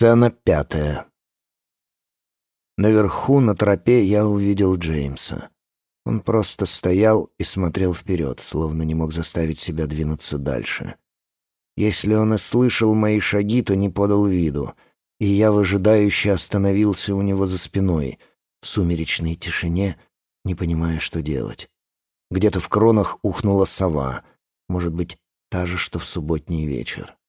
Сцена пятая. Наверху, на тропе, я увидел Джеймса. Он просто стоял и смотрел вперед, словно не мог заставить себя двинуться дальше. Если он и слышал мои шаги, то не подал виду, и я выжидающе остановился у него за спиной, в сумеречной тишине, не понимая, что делать. Где-то в кронах ухнула сова, может быть, та же, что в субботний вечер.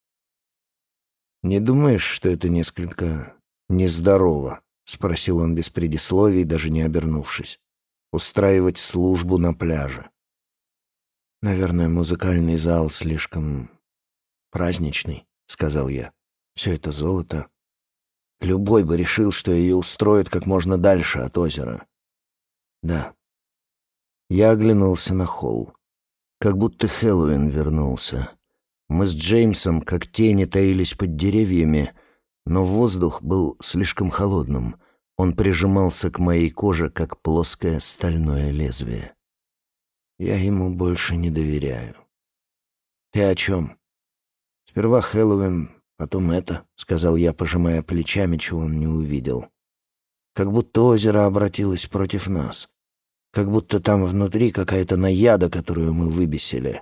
«Не думаешь, что это несколько нездорово?» — спросил он без предисловий, даже не обернувшись. «Устраивать службу на пляже». «Наверное, музыкальный зал слишком праздничный», — сказал я. «Все это золото. Любой бы решил, что ее устроят как можно дальше от озера». «Да». Я оглянулся на холл. Как будто Хэллоуин вернулся. Мы с Джеймсом, как тени, таились под деревьями, но воздух был слишком холодным. Он прижимался к моей коже, как плоское стальное лезвие. Я ему больше не доверяю. «Ты о чем?» «Сперва Хэллоуин, потом это», — сказал я, пожимая плечами, чего он не увидел. «Как будто озеро обратилось против нас. Как будто там внутри какая-то наяда, которую мы выбесили.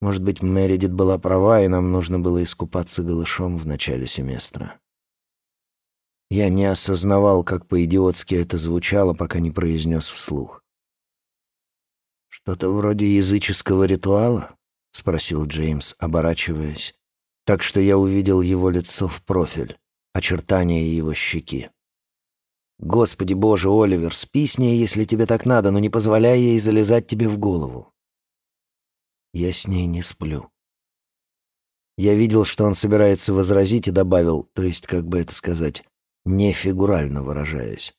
Может быть, Мередит была права, и нам нужно было искупаться голышом в начале семестра. Я не осознавал, как по-идиотски это звучало, пока не произнес вслух. «Что-то вроде языческого ритуала?» — спросил Джеймс, оборачиваясь, так что я увидел его лицо в профиль, очертания его щеки. «Господи боже, Оливер, спи с ней, если тебе так надо, но не позволяй ей залезать тебе в голову. Я с ней не сплю. Я видел, что он собирается возразить, и добавил, то есть, как бы это сказать, не фигурально выражаясь.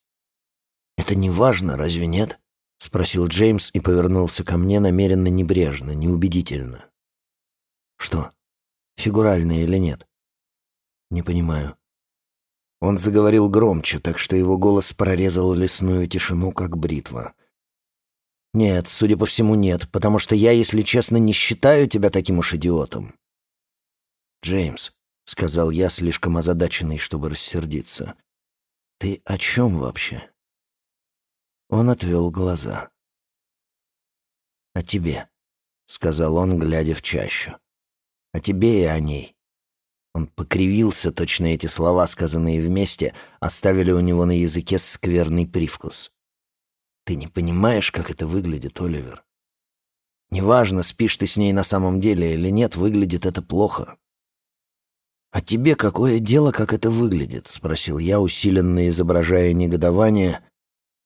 «Это не важно, разве нет?» — спросил Джеймс и повернулся ко мне намеренно небрежно, неубедительно. «Что, фигурально или нет?» «Не понимаю». Он заговорил громче, так что его голос прорезал лесную тишину, как бритва. «Нет, судя по всему, нет, потому что я, если честно, не считаю тебя таким уж идиотом». «Джеймс», — сказал я, слишком озадаченный, чтобы рассердиться, — «ты о чем вообще?» Он отвел глаза. «О тебе», — сказал он, глядя в чащу. «О тебе и о ней». Он покривился, точно эти слова, сказанные вместе, оставили у него на языке скверный привкус. Ты не понимаешь, как это выглядит, Оливер. Неважно, спишь ты с ней на самом деле или нет, выглядит это плохо. «А тебе какое дело, как это выглядит?» — спросил я, усиленно изображая негодование.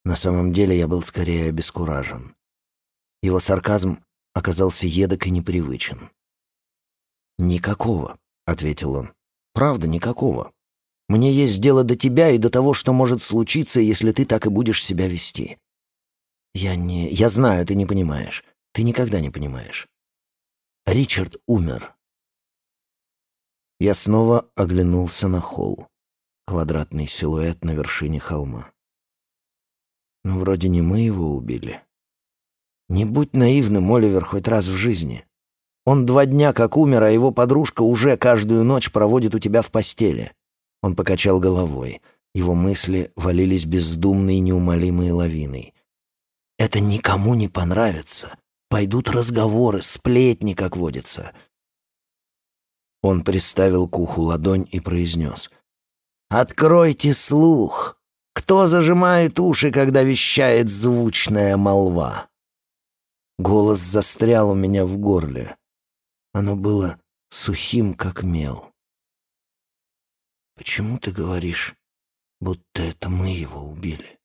На самом деле я был скорее обескуражен. Его сарказм оказался едок и непривычен. «Никакого», — ответил он. «Правда, никакого. Мне есть дело до тебя и до того, что может случиться, если ты так и будешь себя вести. Я не... Я знаю, ты не понимаешь. Ты никогда не понимаешь. Ричард умер. Я снова оглянулся на холл. Квадратный силуэт на вершине холма. Ну, вроде не мы его убили. Не будь наивным, Оливер, хоть раз в жизни. Он два дня как умер, а его подружка уже каждую ночь проводит у тебя в постели. Он покачал головой. Его мысли валились бездумной и неумолимой лавиной. Это никому не понравится. Пойдут разговоры, сплетни, как водится. Он приставил к уху ладонь и произнес. «Откройте слух! Кто зажимает уши, когда вещает звучная молва?» Голос застрял у меня в горле. Оно было сухим, как мел. «Почему ты говоришь, будто это мы его убили?»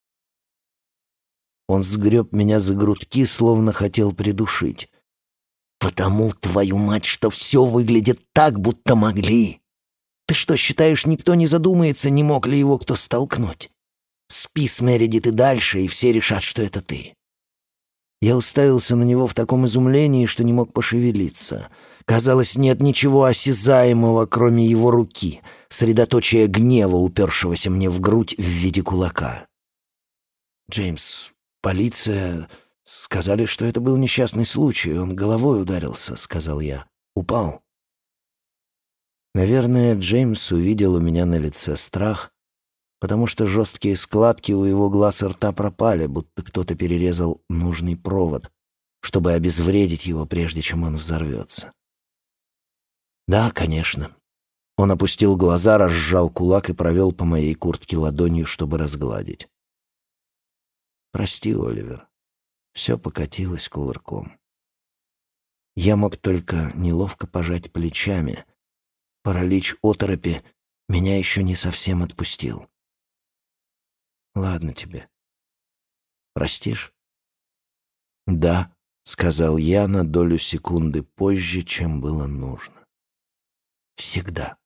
Он сгреб меня за грудки, словно хотел придушить. «Потому, твою мать, что все выглядит так, будто могли. Ты что, считаешь, никто не задумается, не мог ли его кто столкнуть? Спи с Мередит и дальше, и все решат, что это ты». Я уставился на него в таком изумлении, что не мог пошевелиться. Казалось, нет ничего осязаемого, кроме его руки, средоточия гнева, упершегося мне в грудь в виде кулака. «Джеймс, «Полиция... Сказали, что это был несчастный случай. Он головой ударился», — сказал я. «Упал». Наверное, Джеймс увидел у меня на лице страх, потому что жесткие складки у его глаз и рта пропали, будто кто-то перерезал нужный провод, чтобы обезвредить его, прежде чем он взорвется. Да, конечно. Он опустил глаза, разжал кулак и провел по моей куртке ладонью, чтобы разгладить. Прости, Оливер. Все покатилось кувырком. Я мог только неловко пожать плечами. Паралич оторопи меня еще не совсем отпустил. Ладно тебе. Простишь? Да, сказал я на долю секунды позже, чем было нужно. Всегда.